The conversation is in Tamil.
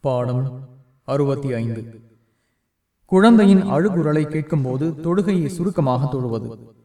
பாடம் அறுபத்தி ஐந்து. குழந்தையின் அழுகுரலை கேட்கும்போது தொழுகையை சுருக்கமாக தொழுவது.